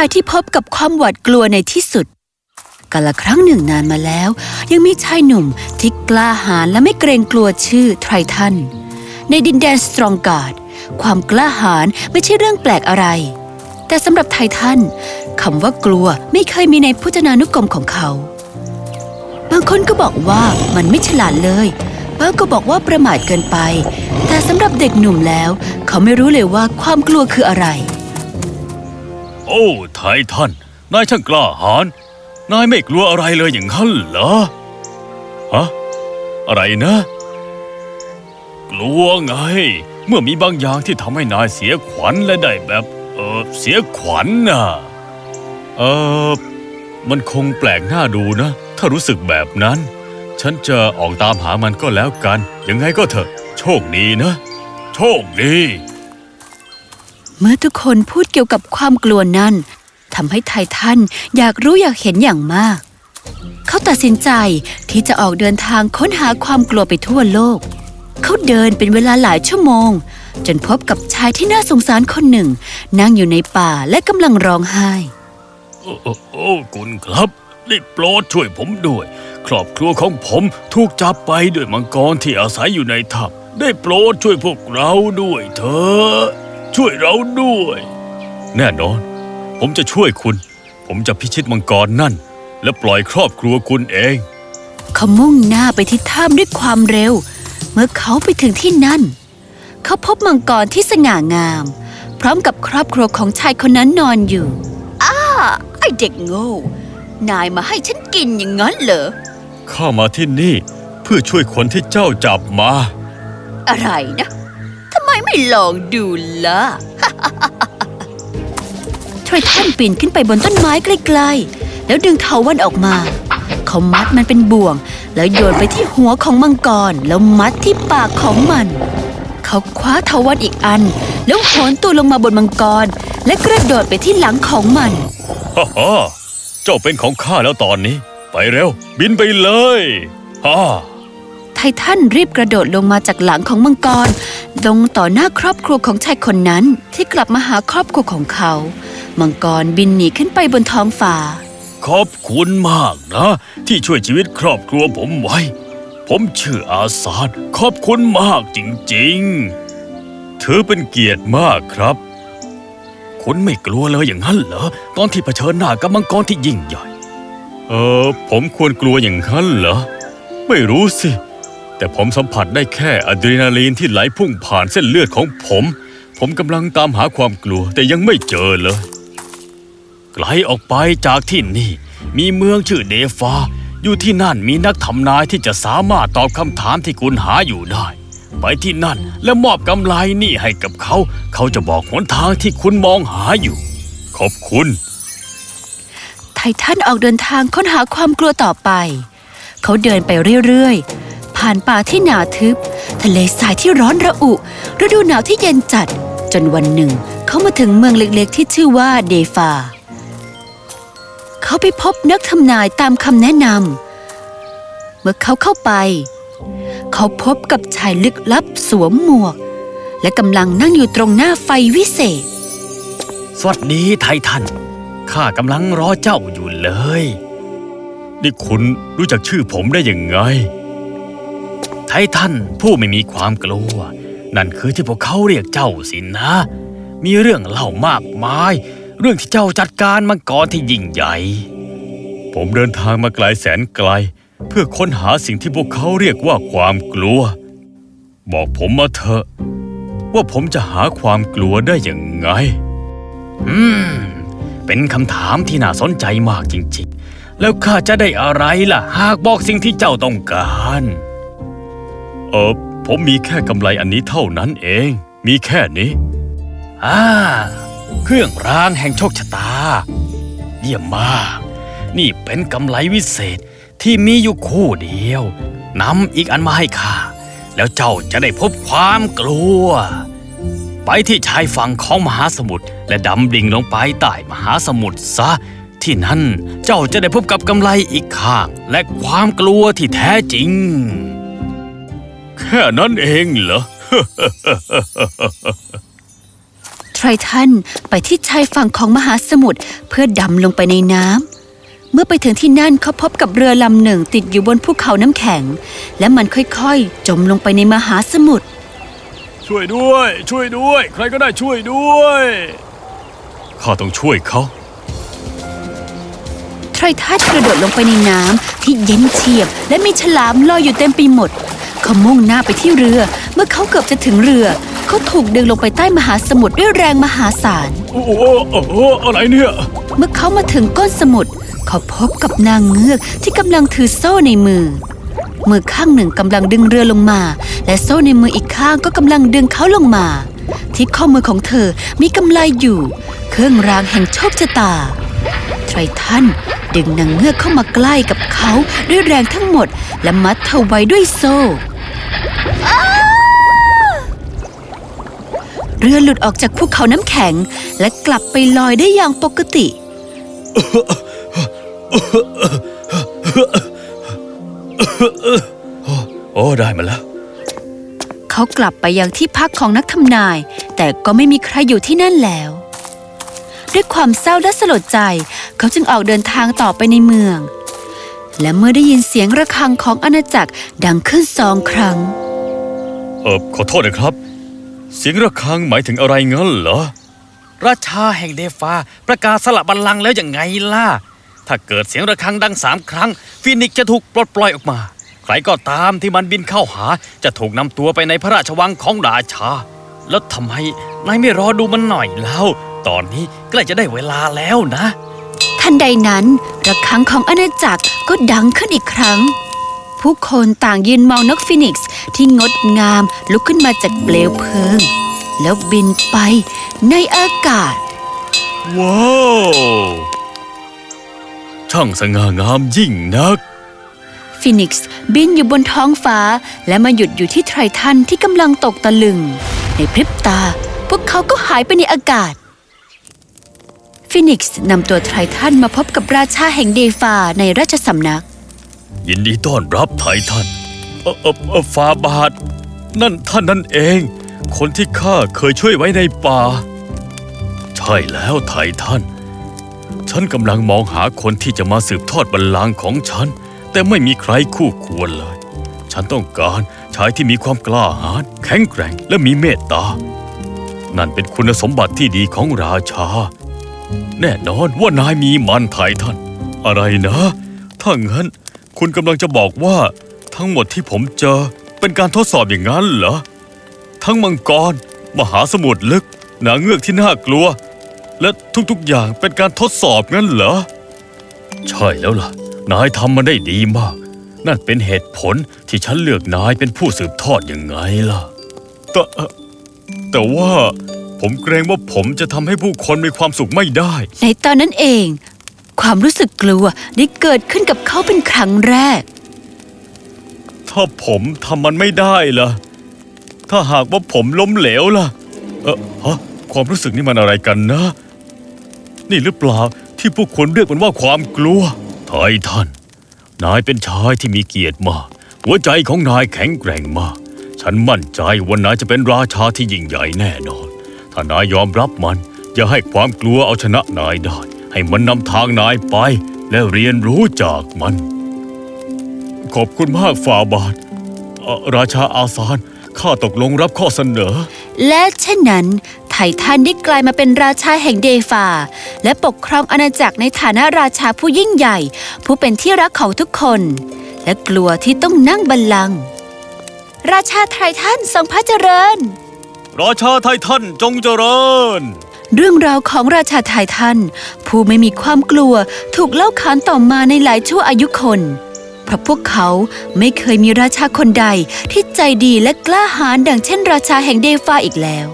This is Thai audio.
ายที่พบกับความหวาดกลัวในที่สุดกาละครั้งหนึ่งนานมาแล้ว ยังมีชายหนุ่มที่กล้าหาญและไม่เกรงกลัวชื่อไทรทัน ในดินแดนสตรองการ์ดความกล้าหาญไม่ใช่เรื่องแปลกอะไร แต่สำหรับไททันคำว่ากลัวไม่เคยมีในพจนานุกรมของเขา บางคนก็บอกว่ามันไม่ฉลาดเลยบางก็บอกว่าประมาทเกินไป แต่สำหรับเด็กหนุ่มแล้ว เขาไม่รู้เลยว่าความกลัวคืออะไร โอ้ไททันนายช่างกล้าหาญนายไม่กลัวอะไรเลยอย่างนั้นเหรอฮะอะไรนะ กลัวไง เมื่อมีบางอย่างที่ทำให้นายเสียขวัญและได้แบบ เออเสียขวัญน่ะเออมันคงแปลกหน้าดูนะ ถ้ารู้สึกแบบนั้น ฉันจะออกตามหามันก็แล้วกัน ยังไงก็เถอะ โชคดีนะ โชคดี เมื่อทุกคนพูดเกี่ยวกับความกลัวนั้นทำให้ไททันอยากรู้อยากเห็นอย่างมาก เขาตัดสินใจที่จะออกเดินทางค้นหาความกลัวไปทั่วโลก เขาเดินเป็นเวลาหลายชั่วโมง จนพบกับชายที่น่าสงสารคนหนึ่ง นั่งอยู่ในป่าและกำลังร้องไห้โอ้โอ้คุณครับได้โปรดช่วยผมด้วย ครอบครัวของผมถูกจับไปด้วยมังกรที่อาศัยอยู่ในถ้ำได้โปรดช่วยพวกเราด้วยเถอะ ช่วยเราด้วย แน่นอน ผมจะช่วยคุณ ผมจะพิชิตมังกรนั่น และปล่อยครอบครัวคุณเอง เขามุ่งหน้าไปที่ถ้ำด้วยความเร็ว เมื่อเขาไปถึงที่นั่น เขาพบมังกรที่สง่างาม พร้อมกับครอบครัวของชายคนนั้นนอนอยู่ อ้า ไอเด็กโง่ นายมาให้ฉันกินอย่างนั้นเหรอ ข้ามาที่นี่เพื่อช่วยคนที่เจ้าจับมา อะไรนะทำไมไม่ลองดูล่ะไทรทันปีนขึ้นไปบนต้นไม้ไกลๆ แล้วดึงเถาวันออกมา เขามัดมันเป็นบ่วง แล้วโยนไปที่หัวของมังกร แล้วมัดที่ปากของมัน เขาคว้าเถาวันอีกอัน แล้วโหนตัวลงมาบนมังกร และกระโดดไปที่หลังของมันฮ่าฮ่าเจ้าเป็นของข้าแล้วตอนนี้ ไปเร็ว บินไปเลยฮ่า ไททันรีบกระโดดลงมาจากหลังของมังกร ลงต่อหน้าครอบครัวของชายคนนั้นที่กลับมาหาครอบครัวของเขา มังกรบินหนีขึ้นไปบนท้องฟ้า ขอบคุณมากนะ ที่ช่วยชีวิตครอบครัวผมไว้ ผมชื่ออาซาดขอบคุณมากจริงๆถือเป็นเกียรติมากครับ คุณไม่กลัวเลยอย่างนั้นเหรอ ตอนที่เผชิญหน้ากับมังกรที่ยิ่งใหญ่ เออผมควรกลัวอย่างนั้นเหรอ ไม่รู้สิ แต่ผมสัมผัสได้แค่อะดรีนาลีนที่ไหลพุ่งผ่านเส้นเลือดของผม ผมกำลังตามหาความกลัวแต่ยังไม่เจอเลย ไกลออกไปจากที่นี่ มีเมืองชื่อเดฟา อยู่ที่นั่นมีนักทำนายที่จะสามารถตอบคำถามที่คุณหาอยู่ได้ ไปที่นั่นและมอบกำไรนี่ให้กับเขา เขาจะบอกหนทางที่คุณมองหาอยู่ ขอบคุณ ไททันออกเดินทางค้นหาความกลัวต่อไป เขาเดินไปเรื่อยๆ ผ่านป่าที่หนาทึบ ทะเลทรายที่ร้อนระอุ ฤดูหนาวที่เย็นจัด จนวันหนึ่ง เขามาถึงเมืองเล็กๆ ที่ชื่อว่าเดฟา เขาไปพบนักทำนายตามคำแนะนำเมื่อเขาเข้าไป เขาพบกับชายลึกลับสวมหมวก และกำลังนั่งอยู่ตรงหน้าไฟวิเศษ สวัสดีไททันข้ากำลังรอเจ้าอยู่เลย นี่คุณรู้จักชื่อผมได้ยังไง ไททันผู้ไม่มีความกลัว นั่นคือที่พวกเขาเรียกเจ้าสินนะ มีเรื่องเล่ามากมาย เรื่องที่เจ้าจัดการมังกรที่ยิ่งใหญ่ ผมเดินทางมาไกลแสนไกล เพื่อค้นหาสิ่งที่พวกเขาเรียกว่าความกลัว บอกผมมาเถอะ ว่าผมจะหาความกลัวได้อย่างไง อืม เป็นคำถามที่น่าสนใจมากจริงๆ แล้วข้าจะได้อะไรล่ะ หากบอกสิ่งที่เจ้าต้องการ เออผมมีแค่กำไรอันนี้เท่านั้นเอง มีแค่นี้อ่าเครื่องรางแห่งโชคชะตา เยี่ยมมาก นี่เป็นกำไรวิเศษที่มีอยู่คู่เดียวนำอีกอันมาให้ข้าแล้วเจ้าจะได้พบความกลัว ไปที่ชายฝั่งของมหาสมุทรและดำดิ่งลงไปใต้มหาสมุทรซะ ที่นั่นเจ้าจะได้พบกับกำไรอีกข้าง และความกลัวที่แท้จริง แค่นั้นเองเหรอไทไททันไปที่ชายฝั่งของมหาสมุทรเพื่อดำลงไปในน้ำ เมื่อไปถึงที่นั่นเขาพบกับเรือลำหนึ่งติดอยู่บนภูเขาน้ำแข็ง และมันค่อยๆ จมลงไปในมหาสมุทร ช่วยด้วย ช่วยด้วย ใครก็ได้ช่วยด้วย ข้าต้องช่วยเขา ไททันกระโดดลงไปในน้ำที่เย็นเฉียบ และมีฉลามลอยอยู่เต็มไปหมด เขามุ่งหน้าไปที่เรือ เมื่อเขาเกือบจะถึงเรือ เขาถูกดึงลงไปใต้มหาสมุทรด้วยแรงมหาศาล โอ้โหโอ้โหอะไรเนี่ย เมื่อเขามาถึงก้นสมุทรเขาพบกับนางเงือกที่กำลังถือโซ่ในมือ มือข้างหนึ่งกำลังดึงเรือลงมา และโซ่ในมืออีกข้างก็กำลังดึงเขาลงมา ที่ข้อมือของเธอมีกำไลอยู่ เครื่องรางแห่งโชคชะตา ไททันดึงนางเงือกเข้ามาใกล้กับเขาด้วยแรงทั้งหมด และมัดเธอไว้ด้วยโซ่ เรือหลุดออกจากภูเขาน้ำแข็ง และกลับไปลอยได้อย่างปกติ โอ้ ได้มาแล้ว เขากลับไปยังที่พักของนักทำนาย แต่ก็ไม่มีใครอยู่ที่นั่นแล้ว ด้วยความเศร้าและสลดใจ เขาจึงออกเดินทางต่อไปในเมือง และเมื่อได้ยินเสียงระฆังของอาณาจักรดังขึ้นสองครั้ง เออขอโทษนะครับ เสียงระฆังหมายถึงอะไรงั้นเหรอ ราชาแห่งเดฟาประกาศสละบัลลังก์แล้วยังไงล่ะ ถ้าเกิดเสียงระฆังดังสามครั้ง ฟินิกซ์จะถูกปลดปล่อยออกมา ใครก็ตามที่มันบินเข้าหา จะถูกนำตัวไปในพระราชวังของราชา แล้วทำไมนายไม่รอดูมันหน่อยแล้วตอนนี้ใกล้จะได้เวลาแล้วนะ ทันใดนั้นระฆังของอาณาจักรก็ดังขึ้นอีกครั้ง ผู้คนต่างยืนมองนกฟินิกซ์ที่งดงามลุกขึ้นมาจากเปลวเพลิง แล้วบินไปในอากาศ ว้าว ช่างสง่างามยิ่งนัก ฟินิกซ์บินอยู่บนท้องฟ้าและมาหยุดอยู่ที่ไททันที่กำลังตกตะลึง ในพริบตา พวกเขาก็หายไปในอากาศฟินิกซ์นำตัวไททันมาพบกับราชาแห่งเดฟาในราชสำนัก ยินดีต้อนรับไททันออเออเออฟาบาท นั่นท่านนั่นเอง คนที่ข้าเคยช่วยไว้ในป่า ใช่แล้วไททัน ฉันกำลังมองหาคนที่จะมาสืบทอดบัลลังก์ของฉัน แต่ไม่มีใครคู่ควรเลย ฉันต้องการชายที่มีความกล้าหาญแข็งแกร่งและมีเมตตา นั่นเป็นคุณสมบัติที่ดีของราชา แน่นอนว่านายมีมันไททัน อะไรนะ ถ้างั้น คุณกำลังจะบอกว่า ทั้งหมดที่ผมเจอเป็นการทดสอบอย่างนั้นเหรอ ทั้งมังกร มหาสมุทรลึกหนาเงือกที่น่ากลัว และทุกๆอย่างเป็นการทดสอบงั้นเหรอ ใช่แล้วล่ะ นายทำมันได้ดีมาก นั่นเป็นเหตุผลที่ฉันเลือกนายเป็นผู้สืบทอดยังไงล่ะ แต่แต่ว่าผมเกรงว่าผมจะทำให้ผู้คนมีความสุขไม่ได้ ในตอนนั้นเอง ความรู้สึกกลัวได้เกิดขึ้นกับเขาเป็นครั้งแรก ถ้าผมทำมันไม่ได้ล่ะ ถ้าหากว่าผมล้มเหลวล่ะ เออฮะความรู้สึกนี่มันอะไรกันนะ นี่หรือเปล่าที่พวกคนเรียกมันว่าความกลัวไททันนายเป็นชายที่มีเกียรติมากหัวใจของนายแข็งแกร่งมาก ฉันมั่นใจว่านายจะเป็นราชาที่ยิ่งใหญ่แน่นอน ถ้านายยอมรับมันอย่าให้ความกลัวเอาชนะนายได้ ให้มันนำทางนายไปและเรียนรู้จากมัน ขอบคุณมากฝ่าบาทเอ่อราชาอาซานข้าตกลงรับข้อเสนอ และเช่นนั้น ไททันได้กลายมาเป็นราชาแห่งเดฟา และปกครองอาณาจักรในฐานะราชาผู้ยิ่งใหญ่ ผู้เป็นที่รักของทุกคน และกลัวที่ต้องนั่งบัลลังก์ราชาไททันทรงพระเจริญ ราชาไททันจงเจริญ เรื่องราวของราชาไททัน ผู้ไม่มีความกลัวถูกเล่าขานต่อมาในหลายชั่วอายุคนเพราะพวกเขาไม่เคยมีราชาคนใดที่ใจดีและกล้าหาญดังเช่นราชาแห่งเดฟาอีกแล้ว